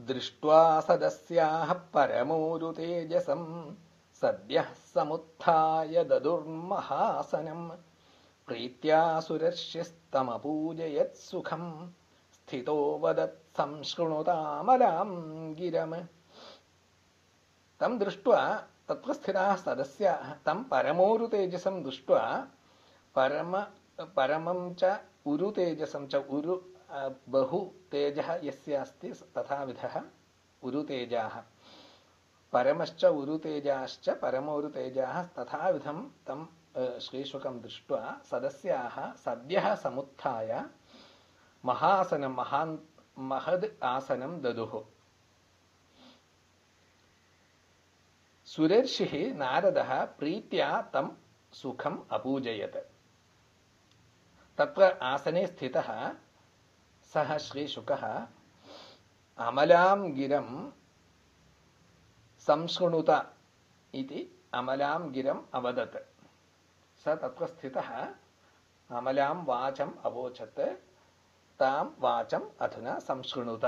दृष्ट्वा सदस्याः परमोरुतेजसम् सद्यः समुत्थाय ददुर्महासनम् प्रीत्या सुरर्षिस्तमपूजयत्सुखम् स्थितो वदत् संशृणुतामलाम् गिरम्। तम् दृष्ट्वा तत्र स्थिताः सदस्याः तम् परमोरुतेजसम् दृष्ट्वा परम परमं च उरुतेजसं च उरु बहु तेजः यस्य अस्ति तथाविधः उरुतेजाः परमश्च उरुतेजाश्च परमोरुतेजाः तथाविधं तं श्रीशुकं दृष्ट्वा सदस्याः सद्यः समुत्थाय महासनं महान् महद् आसनं ददुः सुरर्षिः नारदः प्रीत्या तं सुखम् अपूजयत् तत्र आसने स्थितः सः श्रीशुकः अमलां गिरं संशृणुत इति अमलां गिरम् अवदत्। स तत्र स्थितः अमलां वाचम् अवोचत् तां वाचम् अधुना संशृणुत